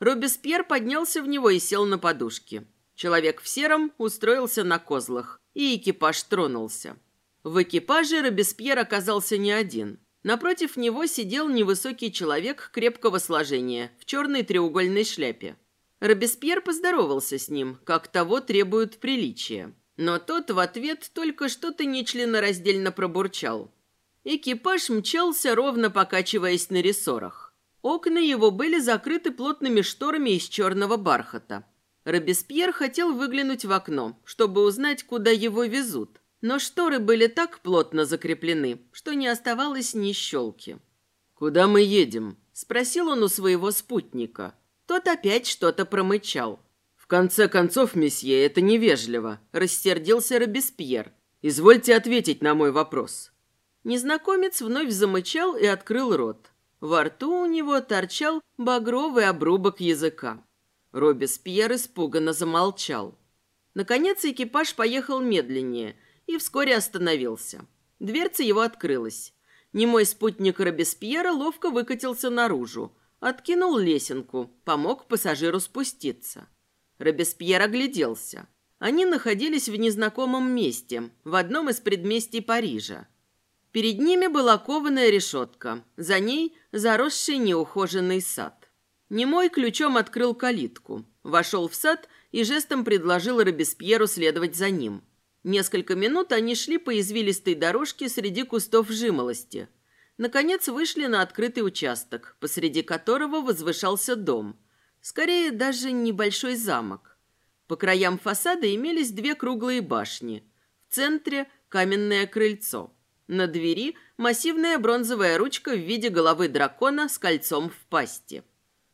Робеспьер поднялся в него и сел на подушки. Человек в сером устроился на козлах и экипаж тронулся. В экипаже Робеспьер оказался не один. Напротив него сидел невысокий человек крепкого сложения в черной треугольной шляпе. Робеспьер поздоровался с ним, как того требуют приличия. Но тот в ответ только что-то нечленораздельно пробурчал. Экипаж мчался, ровно покачиваясь на рессорах. Окна его были закрыты плотными шторами из черного бархата. Робеспьер хотел выглянуть в окно, чтобы узнать, куда его везут. Но шторы были так плотно закреплены, что не оставалось ни щелки. «Куда мы едем?» – спросил он у своего спутника. Тот опять что-то промычал. «В конце концов, месье, это невежливо», – рассердился Робеспьер. «Извольте ответить на мой вопрос». Незнакомец вновь замычал и открыл рот. Во рту у него торчал багровый обрубок языка. Робеспьер испуганно замолчал. Наконец экипаж поехал медленнее и вскоре остановился. Дверца его открылась. Немой спутник Робеспьера ловко выкатился наружу, откинул лесенку, помог пассажиру спуститься. Робеспьер огляделся. Они находились в незнакомом месте, в одном из предместий Парижа. Перед ними была кованая решетка, за ней заросший неухоженный сад. Немой ключом открыл калитку, вошел в сад и жестом предложил Робеспьеру следовать за ним. Несколько минут они шли по извилистой дорожке среди кустов жимолости. Наконец вышли на открытый участок, посреди которого возвышался дом. Скорее, даже небольшой замок. По краям фасада имелись две круглые башни. В центре каменное крыльцо. На двери массивная бронзовая ручка в виде головы дракона с кольцом в пасти.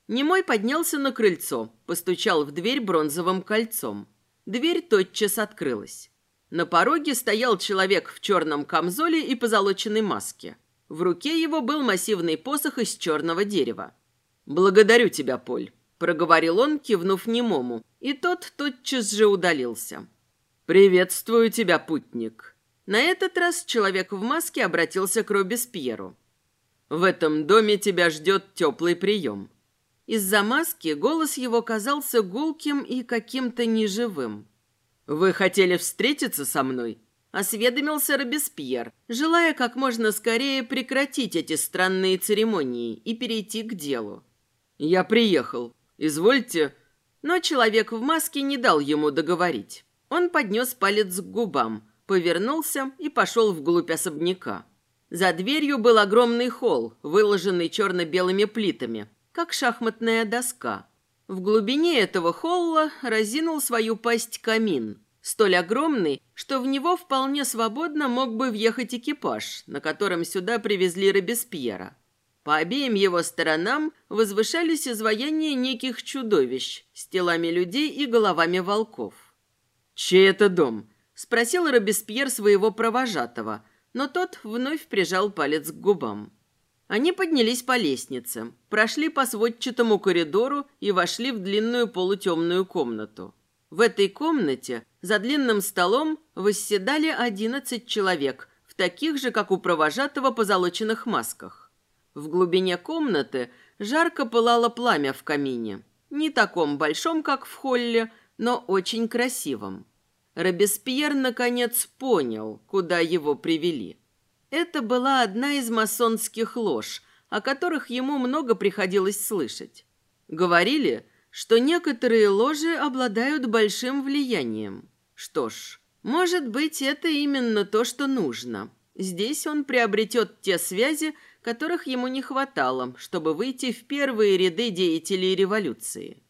Немой поднялся на крыльцо, постучал в дверь бронзовым кольцом. Дверь тотчас открылась. На пороге стоял человек в черном камзоле и позолоченной маске. В руке его был массивный посох из черного дерева. «Благодарю тебя, Поль», — проговорил он, кивнув немому, и тот тотчас же удалился. «Приветствую тебя, путник». На этот раз человек в маске обратился к Робеспьеру. «В этом доме тебя ждет теплый прием». Из-за маски голос его казался гулким и каким-то неживым. «Вы хотели встретиться со мной?» Осведомился Робеспьер, желая как можно скорее прекратить эти странные церемонии и перейти к делу. «Я приехал. Извольте...» Но человек в маске не дал ему договорить. Он поднес палец к губам, повернулся и пошел вглубь особняка. За дверью был огромный холл, выложенный черно-белыми плитами, как шахматная доска. В глубине этого холла разинул свою пасть камин, столь огромный, что в него вполне свободно мог бы въехать экипаж, на котором сюда привезли Робеспьера. По обеим его сторонам возвышались изваяния неких чудовищ с телами людей и головами волков. «Чей это дом?» – спросил Робеспьер своего провожатого, но тот вновь прижал палец к губам. Они поднялись по лестнице, прошли по сводчатому коридору и вошли в длинную полутемную комнату. В этой комнате за длинным столом восседали одиннадцать человек в таких же, как у провожатого, позолоченных масках. В глубине комнаты жарко пылало пламя в камине. Не таком большом, как в холле, но очень красивом. Робеспьер, наконец, понял, куда его привели. Это была одна из масонских лож, о которых ему много приходилось слышать. Говорили, что некоторые ложи обладают большим влиянием. Что ж, может быть, это именно то, что нужно. Здесь он приобретет те связи, которых ему не хватало, чтобы выйти в первые ряды деятелей революции.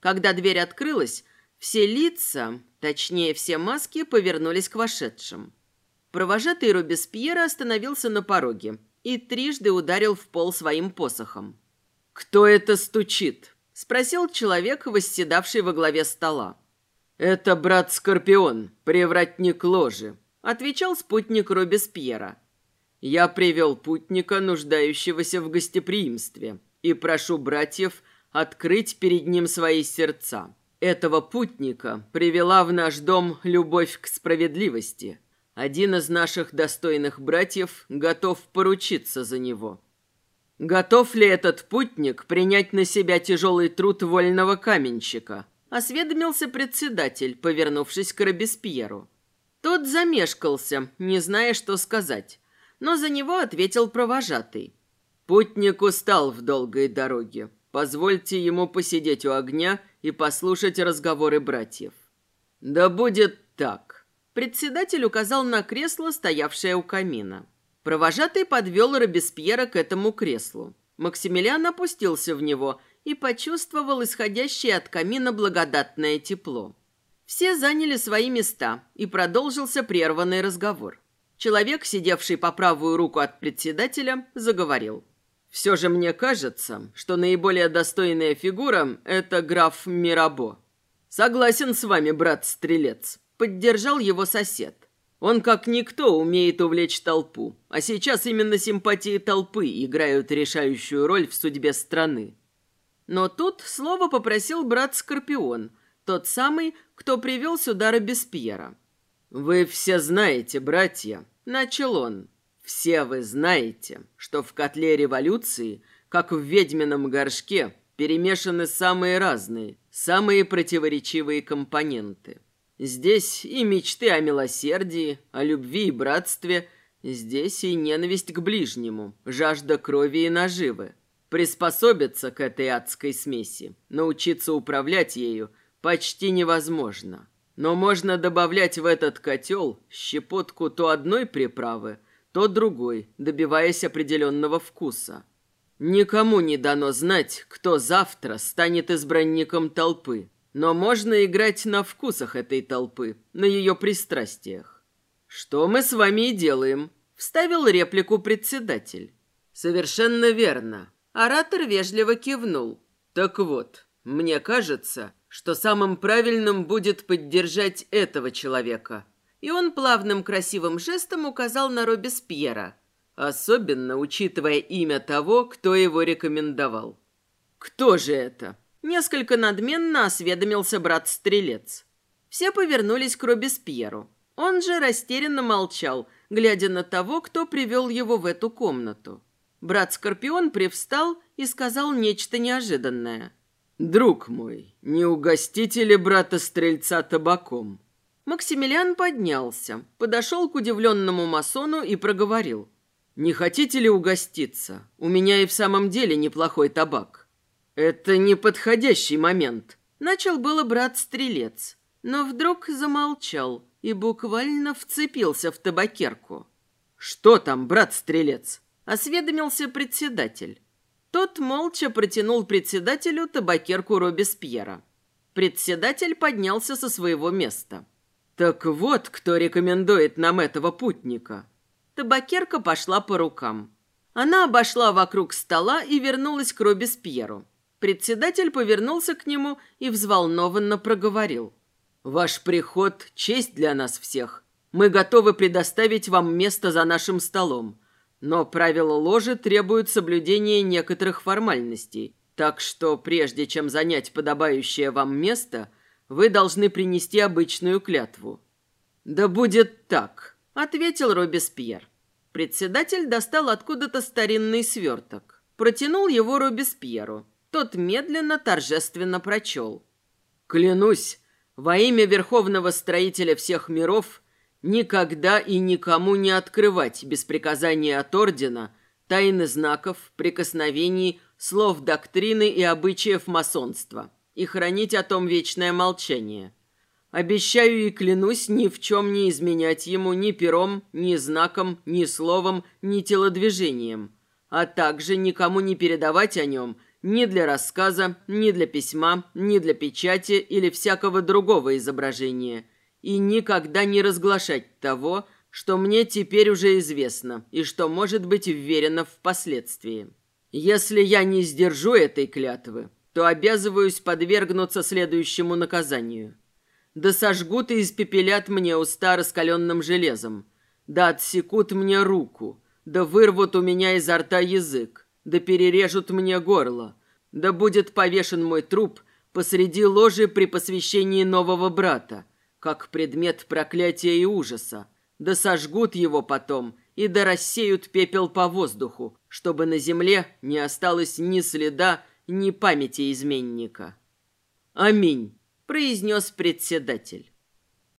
Когда дверь открылась, все лица, точнее все маски, повернулись к вошедшим. Провожатый Робеспьера остановился на пороге и трижды ударил в пол своим посохом. «Кто это стучит?» – спросил человек, восседавший во главе стола. «Это брат Скорпион, привратник ложи», – отвечал спутник Робеспьера. «Я привел путника, нуждающегося в гостеприимстве, и прошу братьев открыть перед ним свои сердца. Этого путника привела в наш дом любовь к справедливости» Один из наших достойных братьев готов поручиться за него. Готов ли этот путник принять на себя тяжелый труд вольного каменщика? Осведомился председатель, повернувшись к Робеспьеру. Тот замешкался, не зная, что сказать, но за него ответил провожатый. Путник устал в долгой дороге. Позвольте ему посидеть у огня и послушать разговоры братьев. Да будет так. Председатель указал на кресло, стоявшее у камина. Провожатый подвел Робеспьера к этому креслу. Максимилиан опустился в него и почувствовал исходящее от камина благодатное тепло. Все заняли свои места, и продолжился прерванный разговор. Человек, сидевший по правую руку от председателя, заговорил. «Все же мне кажется, что наиболее достойная фигура – это граф Мирабо. Согласен с вами, брат-стрелец. Поддержал его сосед. Он как никто умеет увлечь толпу, а сейчас именно симпатии толпы играют решающую роль в судьбе страны. Но тут слово попросил брат Скорпион, тот самый, кто привел сюда Робеспьера. «Вы все знаете, братья», — начал он, — «все вы знаете, что в котле революции, как в ведьмином горшке, перемешаны самые разные, самые противоречивые компоненты. Здесь и мечты о милосердии, о любви и братстве, здесь и ненависть к ближнему, жажда крови и наживы. Приспособиться к этой адской смеси, научиться управлять ею почти невозможно. Но можно добавлять в этот котел щепотку то одной приправы, то другой, добиваясь определенного вкуса. Никому не дано знать, кто завтра станет избранником толпы, но можно играть на вкусах этой толпы, на ее пристрастиях. Что мы с вами и делаем, вставил реплику председатель. Совершенно верно. Оратор вежливо кивнул. Так вот, мне кажется, что самым правильным будет поддержать этого человека. И он плавным красивым жестом указал на Робеспьера, особенно учитывая имя того, кто его рекомендовал. Кто же это? Несколько надменно осведомился брат-стрелец. Все повернулись к Робеспьеру. Он же растерянно молчал, глядя на того, кто привел его в эту комнату. Брат-скорпион привстал и сказал нечто неожиданное. «Друг мой, не угостите ли брата-стрельца табаком?» Максимилиан поднялся, подошел к удивленному масону и проговорил. «Не хотите ли угоститься? У меня и в самом деле неплохой табак». «Это неподходящий момент», — начал было брат-стрелец, но вдруг замолчал и буквально вцепился в табакерку. «Что там, брат-стрелец?» — осведомился председатель. Тот молча протянул председателю табакерку Робеспьера. Председатель поднялся со своего места. «Так вот, кто рекомендует нам этого путника». Табакерка пошла по рукам. Она обошла вокруг стола и вернулась к Робеспьеру. Председатель повернулся к нему и взволнованно проговорил. «Ваш приход – честь для нас всех. Мы готовы предоставить вам место за нашим столом. Но правила ложи требуют соблюдения некоторых формальностей. Так что, прежде чем занять подобающее вам место, вы должны принести обычную клятву». «Да будет так», — ответил Робеспьер. Председатель достал откуда-то старинный сверток. Протянул его Робеспьеру. Тот медленно, торжественно прочел. «Клянусь, во имя Верховного Строителя всех миров, никогда и никому не открывать без приказания от Ордена тайны знаков, прикосновений, слов доктрины и обычаев масонства» и хранить о том вечное молчание. Обещаю и клянусь ни в чем не изменять ему ни пером, ни знаком, ни словом, ни телодвижением, а также никому не передавать о нем ни для рассказа, ни для письма, ни для печати или всякого другого изображения, и никогда не разглашать того, что мне теперь уже известно и что может быть вверено впоследствии. Если я не сдержу этой клятвы, то обязываюсь подвергнуться следующему наказанию. Да сожгут и испепелят мне уста раскаленным железом, да отсекут мне руку, да вырвут у меня изо рта язык, да перережут мне горло, да будет повешен мой труп посреди ложи при посвящении нового брата, как предмет проклятия и ужаса, да сожгут его потом и да рассеют пепел по воздуху, чтобы на земле не осталось ни следа, ни памяти изменника. «Аминь», – произнес председатель.